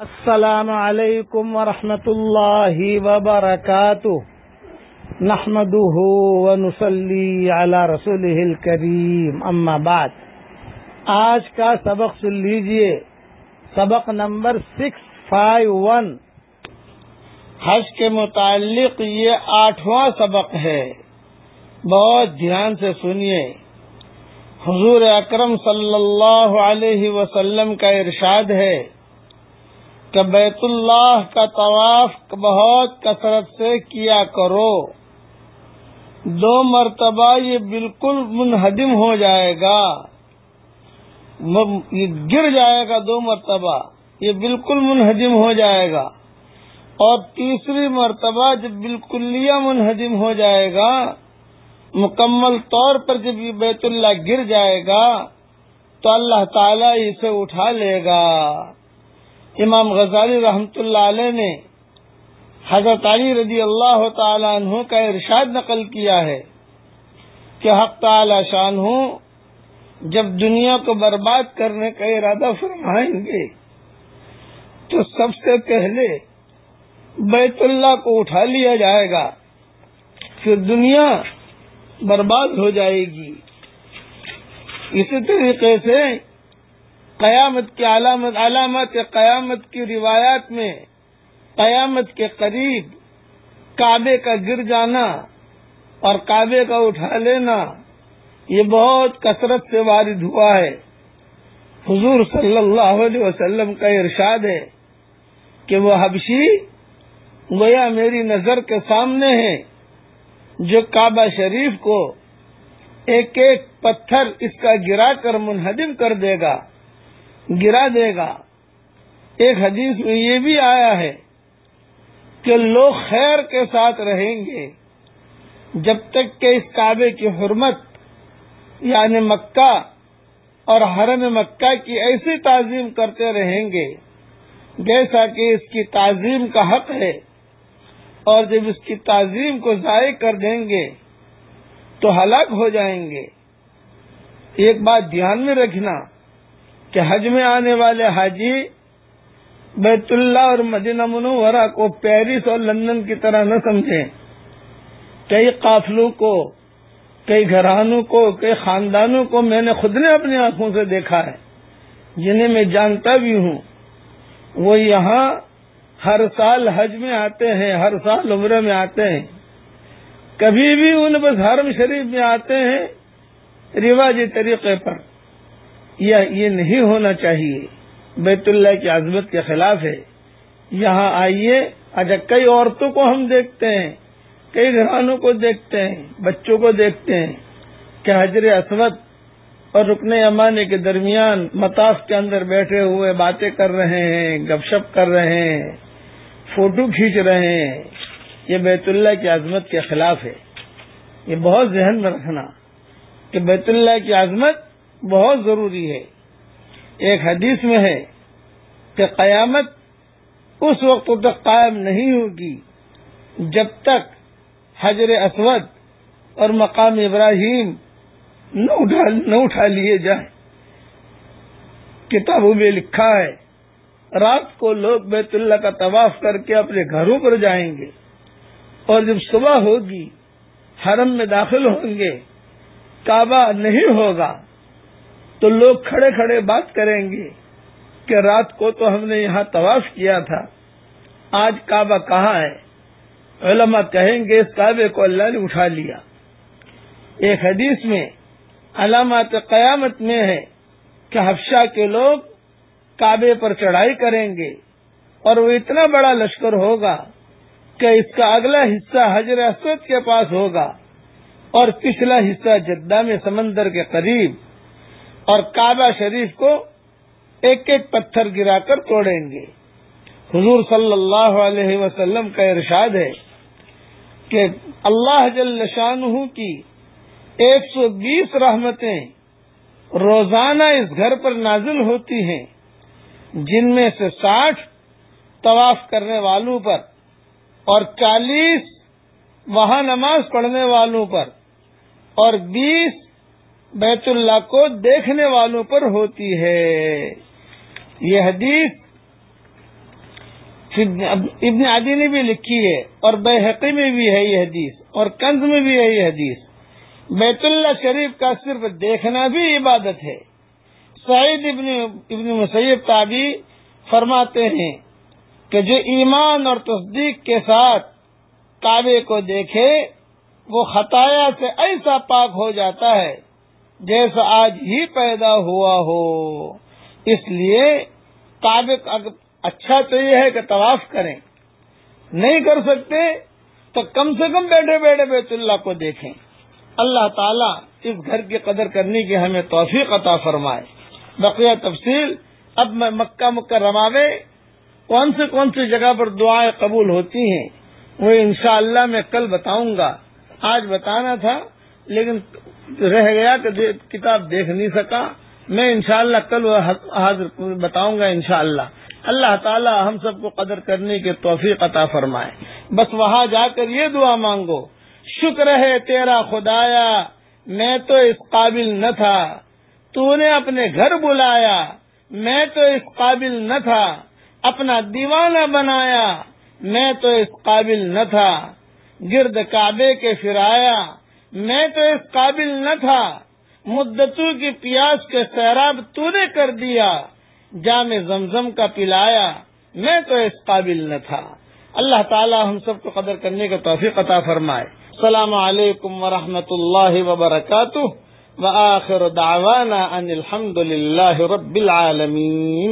السلام علیکم ورحمۃ اللہ وبرکاتہ۔ نحمده ونصلي على رسوله الكريم اما بعد۔ آج کا سبق سن لیجیے۔ سبق نمبر سکس فائیو ون۔ حج کے متعلق یہ آٹھواں سبق ہے۔ بہت دھیان سے سنیے۔ حضور اکرم صلی اللہ علیہ وسلم کا ارشاد ہے۔ کہ بیت اللہ کا طواف بہت کثرت سے کیا کرو۔ دو مرتبہ یہ بالکل منہدم ہو جائے گا۔ یہ گر جائے گا دو مرتبہ۔ یہ بالکل منہدم ہو جائے گا۔ اور تیسری مرتبہ جب بالکل منہدم ہو جائے گا، مکمل طور پر جب یہ بیت اللہ گر جائے گا، تو اللہ تعالی اسے اٹھا لے گا۔ امام غزالی رحمت اللہ علیہ نے حضرت علی رضی اللہ تعالی عنہ کا ارشاد نقل کیا ہے کہ حق تعالی شان ہوں جب دنیا کو برباد کرنے کا ارادہ فرمائیں گے، تو سب سے پہلے بیت اللہ کو اٹھا لیا جائے گا، پھر دنیا برباد ہو جائے گی۔ اسی طریقے سے قیامت کی علامت علامت قیامت کی روایات میں قیامت کے قریب کعبے کا گر جانا اور کعبے کا اٹھا لینا، یہ بہت کثرت سے وارد ہوا ہے۔ حضور صلی اللہ علیہ وسلم کا ارشاد ہے کہ وہ حبشی گویا میری نظر کے سامنے ہے جو کعبہ شریف کو ایک ایک پتھر اس کا گرا کر منہدم کر دے گا۔ گرا دے گا۔ ایک حدیث میں یہ بھی آیا ہے کہ لوگ خیر کے ساتھ رہیں گے جب تک کہ اس کعبے کی حرمت یعنی مکہ اور حرم مکہ کی ایسی تعظیم کرتے رہیں گے جیسا کہ اس کی تعظیم کا حق ہے۔ اور جب اس کی تعظیم کو ضائع کر دیں گے تو ہلاک ہو جائیں گے۔ ایک بات دھیان میں رکھنا کہ حج میں آنے والے حاجی بیت اللہ اور مدینہ منورہ کو پیرس اور لندن کی طرح نہ سمجھیں۔ کئی قافلوں کو، کئی گھرانوں کو، کئی خاندانوں کو میں نے خود نے اپنی آنکھوں سے دیکھا ہے، جنہیں میں جانتا بھی ہوں۔ وہ یہاں ہر سال حج میں آتے ہیں، ہر سال عمرے میں آتے ہیں۔ کبھی بھی ان بس حرم شریف میں آتے ہیں رواجی طریقے پر۔ یہ نہیں ہونا چاہیے، بیت اللہ کی عظمت کے خلاف ہے۔ یہاں آئیے اچھا کئی عورتوں کو ہم دیکھتے ہیں، کئی گھرانوں کو دیکھتے ہیں، بچوں کو دیکھتے ہیں۔ کہ حضر اسود اور رکن امانے کے درمیان متاف کے اندر بیٹھے ہوئے باتیں کر رہے ہیں، گپ شپ کر رہے ہیں، فوٹو کھینچ رہے ہیں۔ یہ بیت اللہ کی عظمت کے خلاف ہے۔ یہ بہت ذہن میں رکھنا کہ بیت اللہ کی عظمت بہت ضروری ہے۔ ایک حدیث میں ہے کہ قیامت اس وقت تک قائم نہیں ہوگی جب تک حجر اسود اور مقام ابراہیم نہ اٹھا نہ اٹھا لیے جائیں۔ کتابوں میں لکھا ہے، رات کو لوگ بیت اللہ کا طواف کر کے اپنے گھروں پر جائیں گے اور جب صبح ہوگی، حرم میں داخل ہوں گے، کعبہ نہیں ہوگا۔ تو لوگ کھڑے کھڑے بات کریں گے کہ رات کو تو ہم نے یہاں طواف کیا تھا۔ آج کعبہ کہاں ہے؟ علماء کہیں گے، اس کعبے کو اللہ نے اٹھا لیا۔ ایک حدیث میں علامات قیامت میں ہے کہ حفشہ کے لوگ کعبے پر چڑھائی کریں گے اور وہ اتنا بڑا لشکر ہوگا کہ اس کا اگلا حصہ حجر اسود کے پاس ہوگا اور پچھلا حصہ جدہ میں سمندر کے قریب۔ اور کعبہ شریف کو ایک ایک پتھر گرا کر توڑیں گے۔ حضور صلی اللہ علیہ وسلم کا ارشاد ہے کہ اللہ جل شاہ کی ایک سو بیس رحمتیں روزانہ اس گھر پر نازل ہوتی ہیں، جن میں سے ساٹھ طواف کرنے والوں پر اور چالیس وہاں نماز پڑھنے والوں پر اور بیس بیت اللہ کو دیکھنے والوں پر ہوتی ہے۔ یہ حدیث ابن عدی نے بھی لکھی ہے اور بحقی میں بھی ہے یہ حدیث اور کنز میں بھی ہے یہ حدیث۔ بیت اللہ شریف کا صرف دیکھنا بھی عبادت ہے۔ سعید ابن ابن مسیب تابی فرماتے ہیں کہ جو ایمان اور تصدیق کے ساتھ کعبے کو دیکھے، وہ خطایا سے ایسا پاک ہو جاتا ہے جیسا آج ہی پیدا ہوا ہو۔ اس لیے کعبے اچھا تو یہ ہے کہ طواف کریں۔ نہیں کر سکتے تو کم سے کم بیٹھے بیٹھے بیت اللہ کو دیکھیں۔ اللہ تعالیٰ اس گھر کی قدر کرنے کی ہمیں توفیق عطا فرمائے۔ بقیہ تفصیل اب میں مکہ مکرمہ میں کون سے کون سی جگہ پر دعائیں قبول ہوتی ہیں، وہ انشاءاللہ اللہ میں کل بتاؤں گا۔ آج بتانا تھا لیکن رہ گیا کہ کتاب دیکھ نہیں سکا۔ میں انشاءاللہ کل حاضر بتاؤں گا انشاءاللہ۔ اللہ تعالی ہم سب کو قدر کرنے کے توفیق عطا فرمائے۔ بس وہاں جا کر یہ دعا مانگو۔ شکر ہے تیرا خدایا، میں تو اس قابل نہ تھا۔ تو نے اپنے گھر بلایا، میں تو اس قابل نہ تھا۔ اپنا دیوانہ بنایا، میں تو اس قابل نہ تھا۔ گرد کعبے کے پھرایا میں تو اس قابل نہ تھا۔ مدتوں کی پیاس کے سیراب تو نے کر دیا۔ جام زمزم کا پلایا۔ میں تو اس قابل نہ تھا۔ اللہ تعالی ہم سب کو قدر کرنے کا توفیق عطا فرمائے۔ السلام علیکم ورحمۃ اللہ وبرکاتہ۔ وآخر دعوانا ان الحمد للہ رب العالمین۔